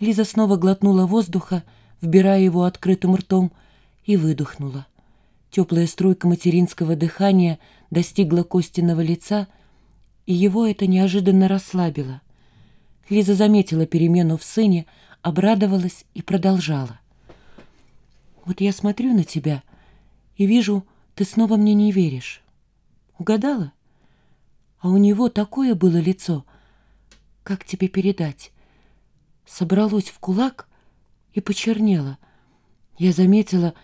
Лиза снова глотнула воздуха, вбирая его открытым ртом, и выдохнула. Теплая струйка материнского дыхания достигла Костиного лица, и его это неожиданно расслабило. Лиза заметила перемену в сыне, обрадовалась и продолжала. «Вот я смотрю на тебя и вижу, ты снова мне не веришь. Угадала? А у него такое было лицо. Как тебе передать? Собралось в кулак и почернело. Я заметила,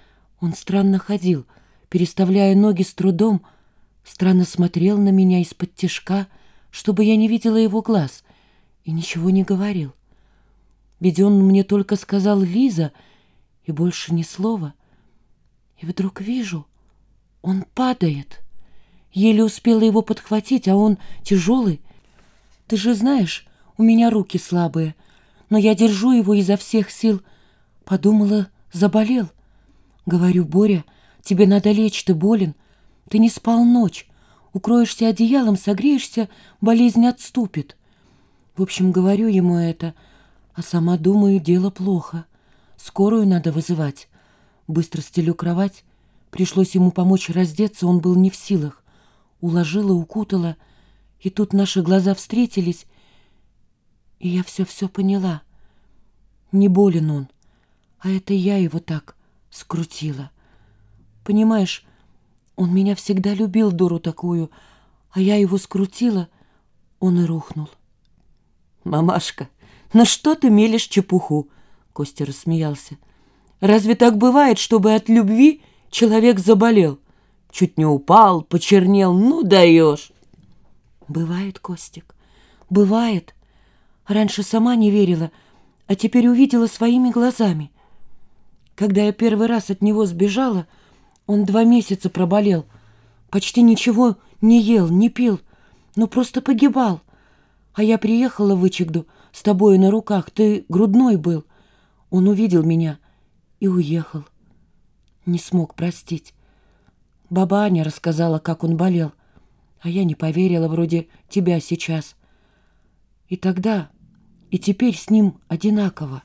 он странно ходил, переставляя ноги с трудом, странно смотрел на меня из-под тишка, чтобы я не видела его глаз, и ничего не говорил. Ведь он мне только сказал «Лиза», и больше ни слова. И вдруг вижу, он падает. Еле успела его подхватить, а он тяжелый. Ты же знаешь, у меня руки слабые, но я держу его изо всех сил. Подумала, заболел. Говорю, Боря, тебе надо лечь, ты болен. Ты не спал ночь. Укроешься одеялом, согреешься, болезнь отступит. В общем, говорю ему это, а сама думаю, дело плохо. Скорую надо вызывать. Быстро стелю кровать. Пришлось ему помочь раздеться, он был не в силах. Уложила, укутала, и тут наши глаза встретились, и я все-все поняла. Не болен он, а это я его так скрутила. Понимаешь, он меня всегда любил, дуру такую, а я его скрутила, он и рухнул. «Мамашка, на что ты мелешь чепуху?» Костя рассмеялся. «Разве так бывает, чтобы от любви человек заболел? Чуть не упал, почернел, ну даешь!» «Бывает, Костик, бывает. Раньше сама не верила, а теперь увидела своими глазами. Когда я первый раз от него сбежала, он два месяца проболел, почти ничего не ел, не пил, но просто погибал. А я приехала в Ичигду с тобой на руках, ты грудной был. Он увидел меня и уехал. Не смог простить. Баба Аня рассказала, как он болел, а я не поверила вроде тебя сейчас. И тогда, и теперь с ним одинаково.